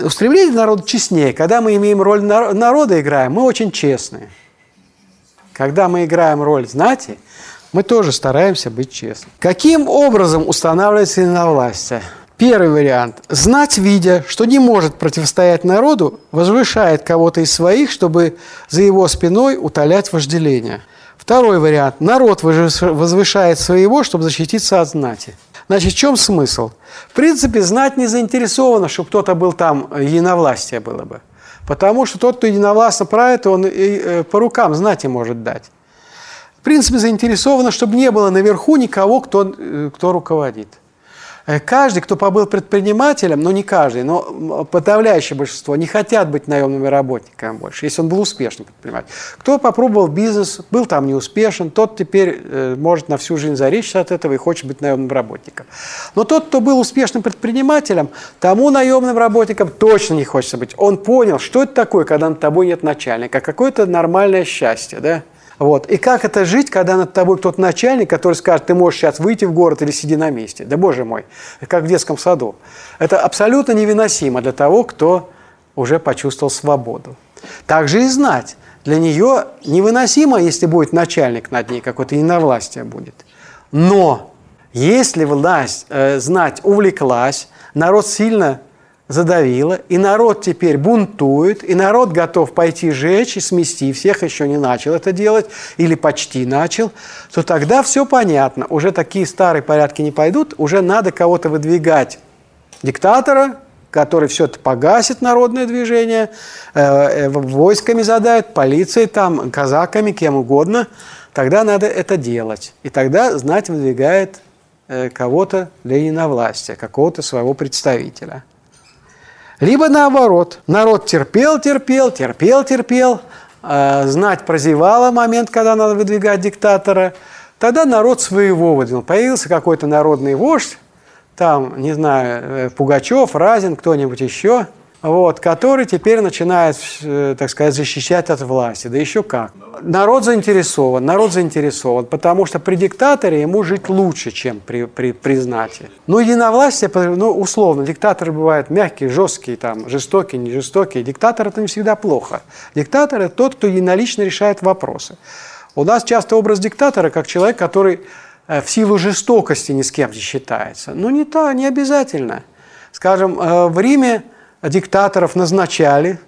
устремление народа честнее. Когда мы имеем роль народа, играем, мы очень честные. Когда мы играем роль знати, мы тоже стараемся быть честными. Каким образом устанавливается единовластие? Первый вариант. Знать, видя, что не может противостоять народу, возвышает кого-то из своих, чтобы за его спиной утолять вожделение. Второй вариант. Народ возвышает своего, чтобы защититься от знати. Значит, в чем смысл? В принципе, знать не заинтересована, чтобы кто-то был там, э, единовластие было бы. Потому что тот, кто единовластно правит, он и э, по рукам знати может дать. В принципе, заинтересована, чтобы не было наверху никого, кто, э, кто руководит. Э, каждый, кто побыл предпринимателем, ну не каждый, но подавляющее большинство не хотят быть наемными работниками больше, если он был успешным предпринимателем. Кто попробовал бизнес, был там не успешен, тот теперь э, может на всю жизнь заречься от этого и хочет быть наемным работником. Но тот, кто был успешным предпринимателем, тому наемным работником точно не хочется быть. Он понял, что это такое, когда над тобой нет начальника, какое-то нормальное счастье, да? Вот. И как это жить, когда над тобой кто-то начальник, который скажет, ты можешь сейчас выйти в город или сиди на месте. Да боже мой, как в детском саду. Это абсолютно невыносимо для того, кто уже почувствовал свободу. Также и знать. Для нее невыносимо, если будет начальник над ней, какое-то иновластие будет. Но если власть, э, знать увлеклась, народ сильно задавило, и народ теперь бунтует, и народ готов пойти жечь и смести всех, еще не начал это делать, или почти начал, то тогда все понятно. Уже такие старые порядки не пойдут, уже надо кого-то выдвигать. Диктатора, который все это погасит, народное движение, э, э, войсками задает, полицией, там, казаками, кем угодно, тогда надо это делать. И тогда знать выдвигает э, кого-то для единовластия, какого-то своего представителя. Либо наоборот, народ терпел, терпел, терпел, терпел, э, знать прозевала момент, когда надо выдвигать диктатора, тогда народ своего выдвинул. Появился какой-то народный вождь, там, не знаю, э, Пугачев, Разин, кто-нибудь еще – вот, который теперь начинает, э, так сказать, защищать от власти. Да еще как. Народ заинтересован, народ заинтересован, потому что при диктаторе ему жить лучше, чем при, при, при знати. Ну, единовластие, ну, условно, диктаторы бывают мягкие, жесткие, там, жестокие, не жестокие. Диктатор – это не всегда плохо. Диктатор – это тот, кто единолично решает вопросы. У нас часто образ диктатора как человек, который э, в силу жестокости ни с кем не считается. Ну, не то, не обязательно. Скажем, э, в Риме диктаторов назначали,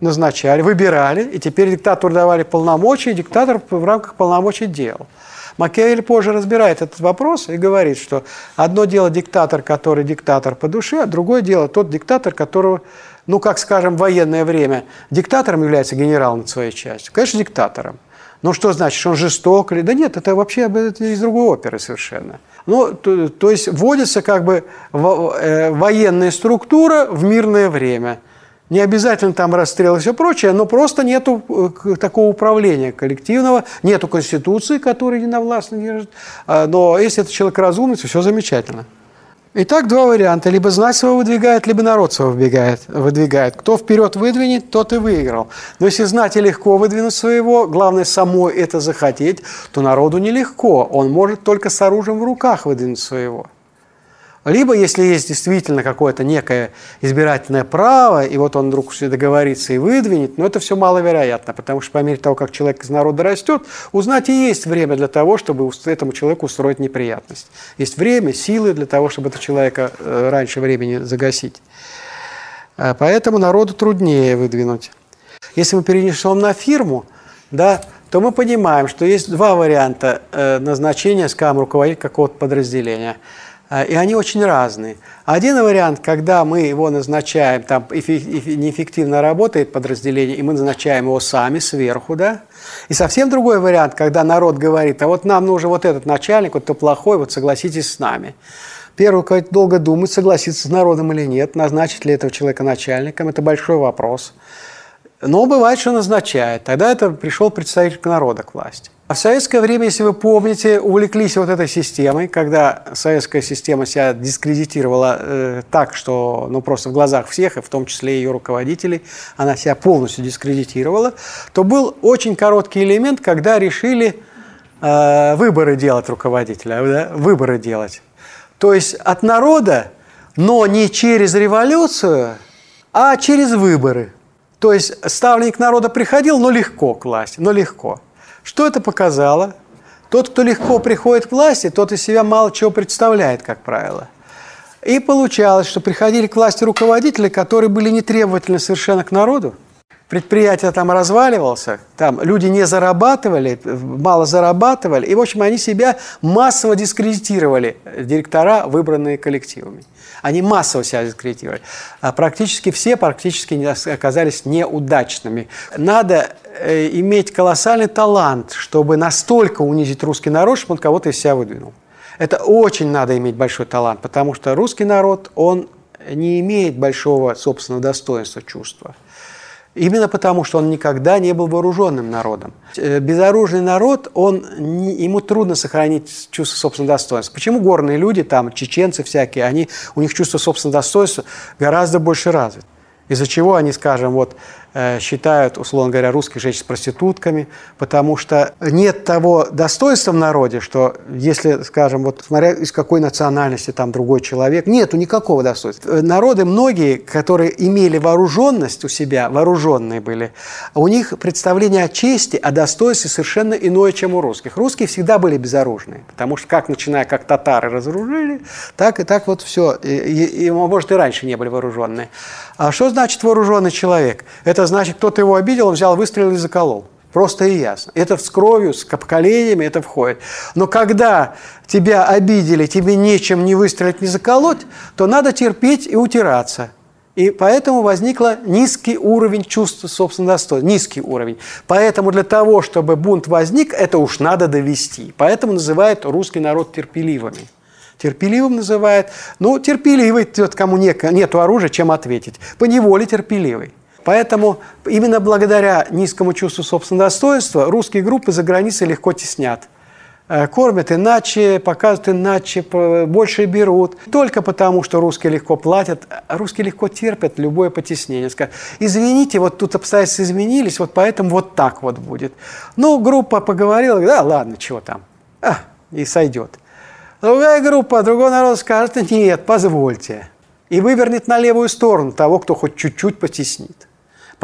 назначали, выбирали, и теперь диктатору давали полномочия, диктатор в рамках полномочий делал. Макиавелли позже разбирает этот вопрос и говорит, что одно дело диктатор, который диктатор по душе, а другое дело тот диктатор, которого, ну, как скажем, в военное время диктатором является генерал над своей частью. Конечно, диктатором. Но что значит, что он жесток? Или... Да нет, это вообще это из другой оперы совершенно. Ну, то, то есть вводится как бы э, военная структура в мирное время. Не обязательно там расстрел и все прочее, но просто нету э, такого управления коллективного, нету конституции, которая единовластно держит. А, но если это человек разумный, все замечательно. Итак, два варианта. Либо знать своего выдвигает, либо народ своего выдвигает. выдвигает. Кто вперед выдвинет, тот и выиграл. Но если знать и легко выдвинуть своего, главное самой это захотеть, то народу нелегко. Он может только с оружием в руках выдвинуть своего. Либо, если есть действительно какое-то некое избирательное право, и вот он вдруг все договорится и выдвинет, но это все маловероятно, потому что по мере того, как человек из народа растет, узнать и есть время для того, чтобы этому человеку устроить неприятность. Есть время, силы для того, чтобы этого человека э, раньше времени загасить. А поэтому народу труднее выдвинуть. Если мы перенесем на фирму, да, то мы понимаем, что есть два варианта э, назначения, скажем, руководителя какого-то подразделения – а, и они очень разные. Один вариант, когда мы его назначаем, там неэффективно работает подразделение, и мы назначаем его сами сверху, да. И совсем другой вариант, когда народ говорит, а вот нам нужен вот этот начальник, вот то плохой, вот согласитесь с нами. Первый руководитель долго думает, согласиться с народом или нет, назначить ли этого человека начальником, это большой вопрос. Но бывает, что назначает. Тогда это пришел представитель народа к власти. А в советское время, если вы помните, увлеклись вот этой системой, когда советская система себя дискредитировала э, так, что ну, просто в глазах всех, и в том числе ее руководителей, она себя полностью дискредитировала, то был очень короткий элемент, когда решили э, выборы делать руководителя, да, выборы делать. То есть от народа, но не через революцию, а через выборы. То есть ставленник народа приходил, но легко к власти, но легко. Что это показало? Тот, кто легко приходит к власти, тот из себя мало чего представляет, как правило. И получалось, что приходили к власти руководители, которые были не требовательны совершенно к народу. Предприятие там разваливался, там люди не зарабатывали, мало зарабатывали. И, в общем, они себя массово дискредитировали, директора, выбранные коллективами. Они массово себя дискредитировали. А практически все практически оказались неудачными. Надо э, иметь колоссальный талант, чтобы настолько унизить русский народ, чтобы он кого-то из себя выдвинул. Это очень надо иметь большой талант, потому что русский народ, он не имеет большого собственного достоинства, чувства. Именно потому, что он никогда не был вооруженным народом. Э, безоружный народ, он, ему трудно сохранить чувство собственного достоинства. Почему горные люди, там, чеченцы всякие, они, у них чувство собственного достоинства гораздо больше развито? Из-за чего они, скажем, вот считают, условно говоря, русских женщин проститутками, потому что нет того достоинства в народе, что если, скажем, вот смотря из какой национальности там другой человек, нету никакого достоинства. Э, народы многие, которые имели вооруженность у себя, вооруженные были, у них представление о чести, о достоинстве совершенно иное, чем у русских. Русские всегда были безоружные, потому что как начиная, как татары разоружили, так и так вот все. И, и, и может, и раньше не были вооруженные. А что значит вооруженный человек? Это значит, кто-то его обидел, он взял, выстрелил и заколол. Просто и ясно. Это с кровью, с поколениями это входит. Но когда тебя обидели, тебе нечем не выстрелить, не заколоть, то надо терпеть и утираться. И поэтому возникла низкий уровень чувства собственного достоинства. Низкий уровень. Поэтому для того, чтобы бунт возник, это уж надо довести. Поэтому называют русский народ терпеливыми терпеливым называет. Ну, терпеливый, тот, кому не, нету оружия, чем ответить. По неволе терпеливый. Поэтому именно благодаря низкому чувству собственного достоинства русские группы за границей легко теснят. Э, кормят иначе, показывают иначе, больше берут. Только потому, что русские легко платят, а русские легко терпят любое потеснение. Скажут, извините, вот тут обстоятельства изменились, вот поэтому вот так вот будет. Ну, группа поговорила, да, ладно, чего там, а, и сойдет. Другая группа, другой народ скажет, нет, позвольте. И вывернет на левую сторону того, кто хоть чуть-чуть потеснит.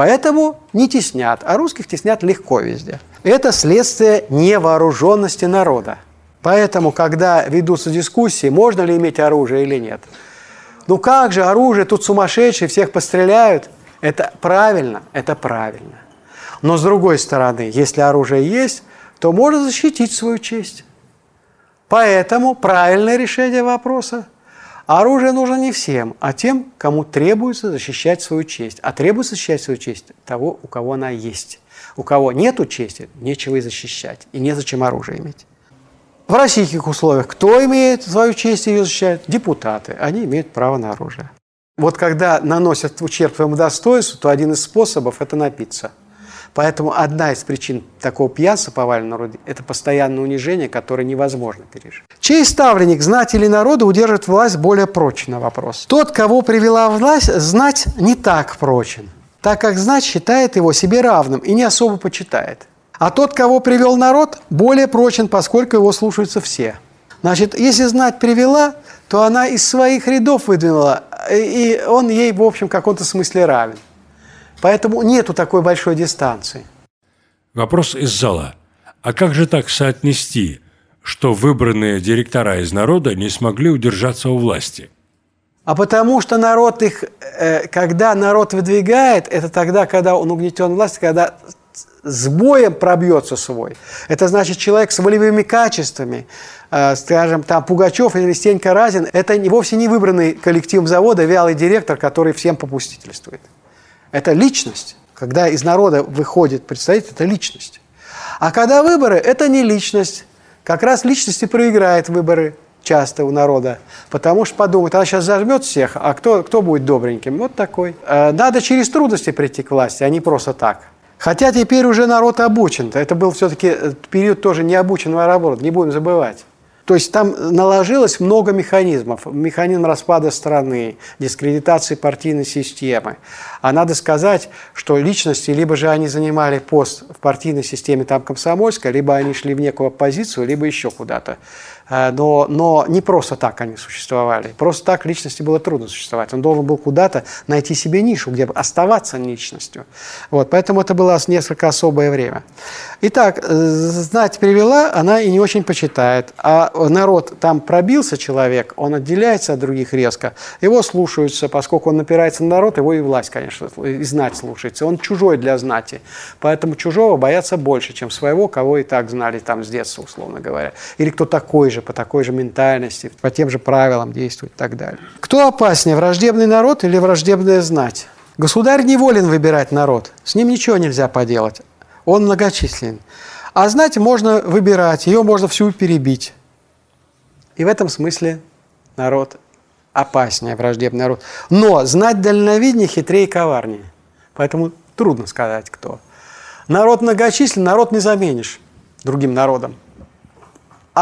Поэтому не теснят, а русских теснят легко везде. Это следствие невооруженности народа. Поэтому, когда ведутся дискуссии, можно ли иметь оружие или нет, ну как же оружие, тут сумасшедшие, всех постреляют. Это правильно, это правильно. Но с другой стороны, если оружие есть, то можно защитить свою честь. Поэтому правильное решение вопроса – оружие нужно не всем, а тем, кому требуется защищать свою честь. А требуется защищать свою честь того, у кого она есть. У кого нет чести, нечего и защищать, и незачем оружие иметь. В российских условиях кто имеет свою честь и ее защищает? Депутаты. Они имеют право на оружие. Вот когда наносят ущерб своему достоинству, то один из способов – это напиться – Поэтому одна из причин такого пьянства повального народа – это постоянное унижение, которое невозможно пережить. Чей ставленник, знать или народа, удержит власть более прочен на вопрос? Тот, кого привела власть, знать не так прочен, так как знать считает его себе равным и не особо почитает. А тот, кого привел народ, более прочен, поскольку его слушаются все. Значит, если знать привела, то она из своих рядов выдвинула, и он ей, в общем, в каком-то смысле равен. Поэтому нету такой большой дистанции. Вопрос из зала. А как же так соотнести, что выбранные директора из народа не смогли удержаться у власти? А потому что народ их, э, когда народ выдвигает, это тогда, когда он угнетен властью, когда с боем пробьется свой. Это значит человек с волевыми качествами, э, скажем, там Пугачев или Стенька Разин, это вовсе не выбранный коллектив завода, вялый директор, который всем попустительствует. Это личность. Когда из народа выходит представитель, это личность. А когда выборы, это не личность. Как раз личность и проиграет выборы часто у народа. Потому что подумают, она сейчас зажмет всех, а кто, кто будет добреньким? Вот такой. Э, надо через трудности прийти к власти, а не просто так. Хотя теперь уже народ обучен. Это был все-таки э, период тоже необученного работы, не будем забывать. То есть там наложилось много механизмов. Механизм распада страны, дискредитации партийной системы. А надо сказать, что личности, либо же они занимали пост в партийной системе там комсомольской, либо они шли в некую оппозицию, либо еще куда-то. Э, но, но не просто так они существовали. Просто так личности было трудно существовать. Он должен был куда-то найти себе нишу, где оставаться личностью. Вот, поэтому это было несколько особое время. Итак, э, знать привела, она и не очень почитает. А народ, там пробился человек, он отделяется от других резко, его слушаются, поскольку он напирается на народ, его и власть, конечно, и знать слушается. Он чужой для знати. Поэтому чужого боятся больше, чем своего, кого и так знали там с детства, условно говоря. Или кто такой же, по такой же ментальности, по тем же правилам действует и так далее. Кто опаснее, враждебный народ или враждебная знать? Государь не волен выбирать народ, с ним ничего нельзя поделать, он многочислен. А знать можно выбирать, ее можно всю перебить. И в этом смысле народ опаснее, враждебный народ. Но знать дальновиднее хитрее и коварнее. Поэтому трудно сказать, кто. Народ многочислен, народ не заменишь другим народом.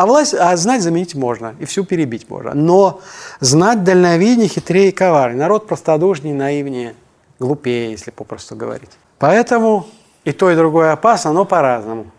А власть, а знать заменить можно, и всю перебить можно. Но знать дальновиднее, хитрее и коварнее. Народ простодушнее, наивнее, глупее, если попросту говорить. Поэтому и то, и другое опасно, но по-разному.